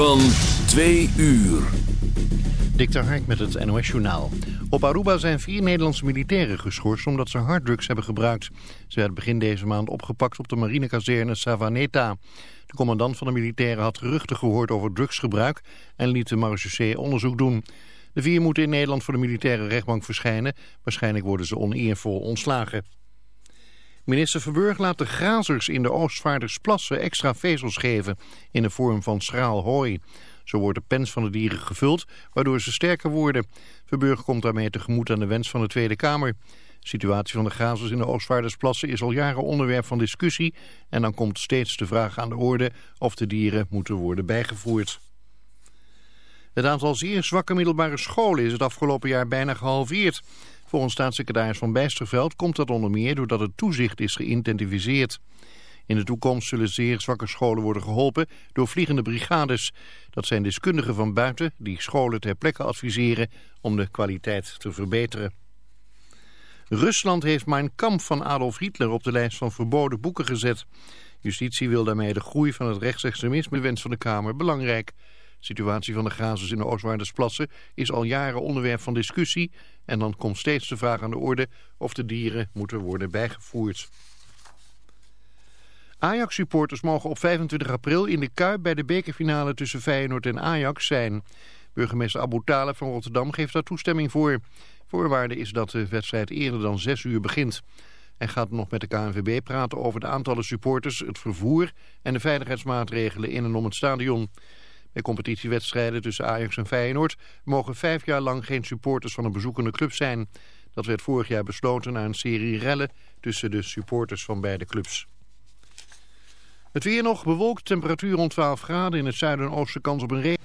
Van twee uur. Dikter Hark met het NOS Journaal. Op Aruba zijn vier Nederlandse militairen geschorst omdat ze harddrugs hebben gebruikt. Ze werden begin deze maand opgepakt op de marinekazerne Savaneta. De commandant van de militairen had geruchten gehoord over drugsgebruik en liet de marechaussee onderzoek doen. De vier moeten in Nederland voor de militaire rechtbank verschijnen. Waarschijnlijk worden ze oneervol ontslagen. Minister Verburg laat de grazers in de Oostvaardersplassen extra vezels geven in de vorm van schraal hooi. Zo wordt de pens van de dieren gevuld, waardoor ze sterker worden. Verburg komt daarmee tegemoet aan de wens van de Tweede Kamer. De situatie van de grazers in de Oostvaardersplassen is al jaren onderwerp van discussie. En dan komt steeds de vraag aan de orde of de dieren moeten worden bijgevoerd. Het aantal zeer zwakke middelbare scholen is het afgelopen jaar bijna gehalveerd. Volgens staatssecretaris Van Bijsterveld komt dat onder meer doordat het toezicht is geïntensificeerd. In de toekomst zullen zeer zwakke scholen worden geholpen door vliegende brigades. Dat zijn deskundigen van buiten die scholen ter plekke adviseren om de kwaliteit te verbeteren. Rusland heeft Mein Kampf van Adolf Hitler op de lijst van verboden boeken gezet. Justitie wil daarmee de groei van het rechtsextremisme wens van de Kamer belangrijk. De situatie van de grazers in de Oostwaardersplassen is al jaren onderwerp van discussie... en dan komt steeds de vraag aan de orde of de dieren moeten worden bijgevoerd. Ajax-supporters mogen op 25 april in de Kuip bij de bekerfinale tussen Feyenoord en Ajax zijn. Burgemeester Abu Taleb van Rotterdam geeft daar toestemming voor. Voorwaarde is dat de wedstrijd eerder dan 6 uur begint. Hij gaat nog met de KNVB praten over de aantallen supporters, het vervoer en de veiligheidsmaatregelen in en om het stadion. Bij competitiewedstrijden tussen Ajax en Feyenoord mogen vijf jaar lang geen supporters van een bezoekende club zijn. Dat werd vorig jaar besloten na een serie rellen tussen de supporters van beide clubs. Het weer nog bewolkt, temperatuur rond 12 graden. In het zuiden en oosten kans op een regen.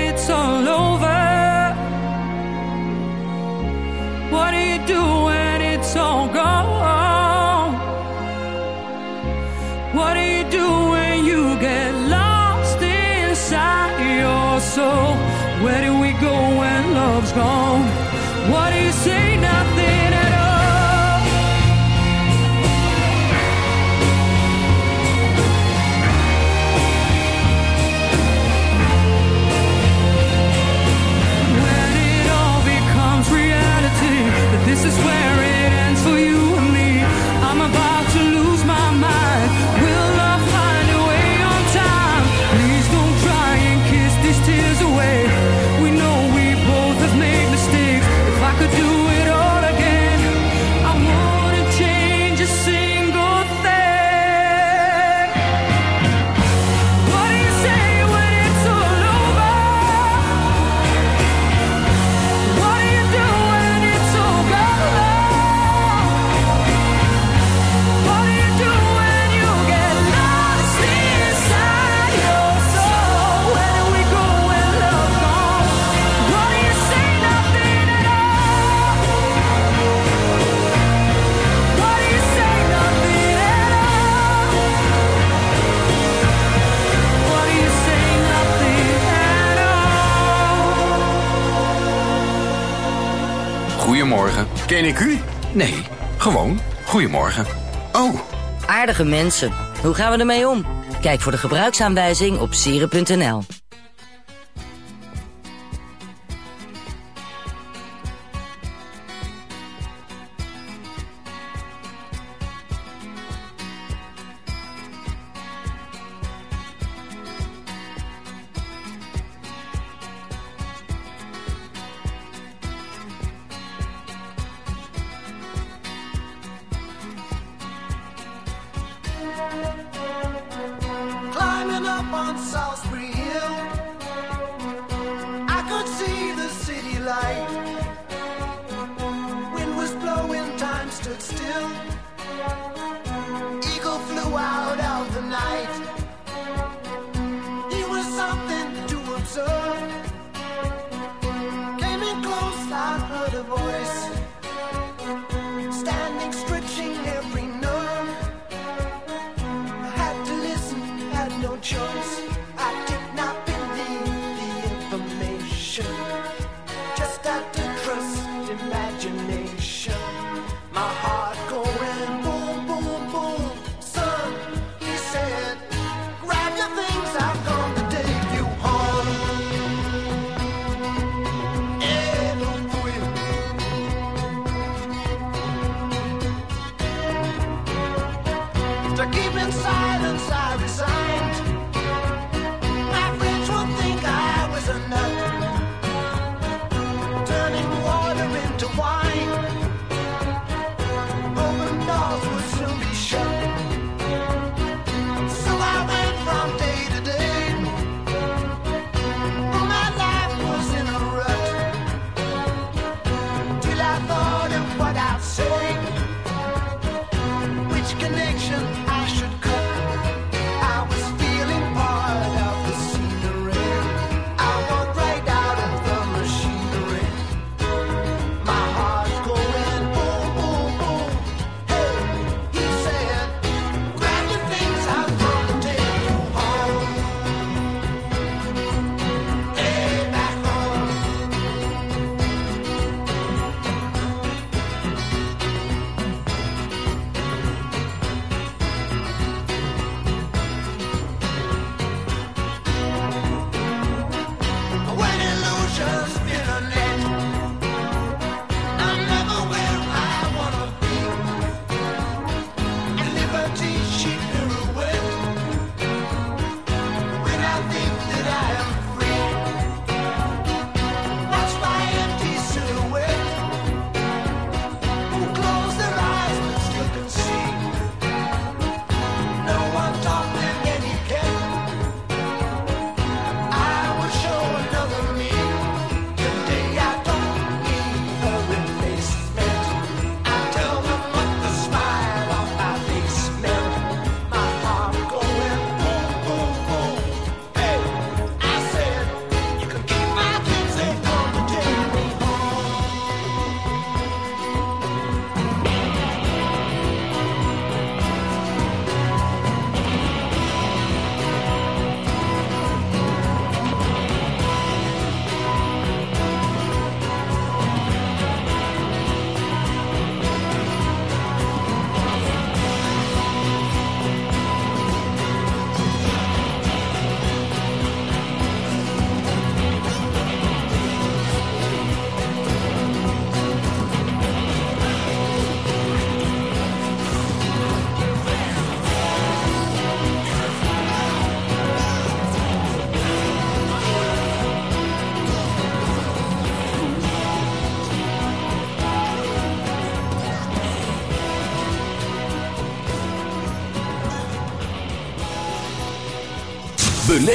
Goedemorgen. Ken ik u? Nee, gewoon. Goedemorgen. Oh, Aardige mensen. Hoe gaan we ermee om? Kijk voor de gebruiksaanwijzing op sieren.nl.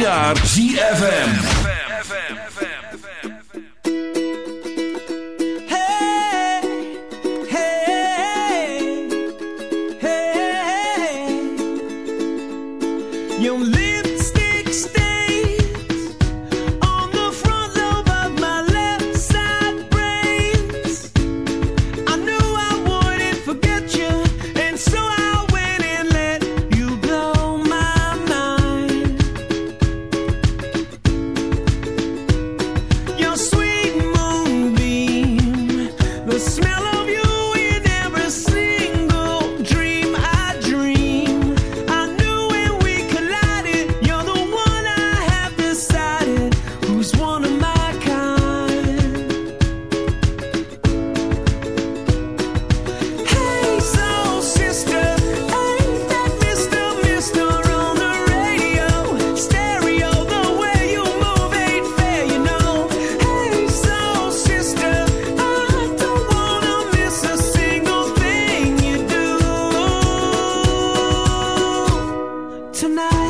jaar ZFM. night.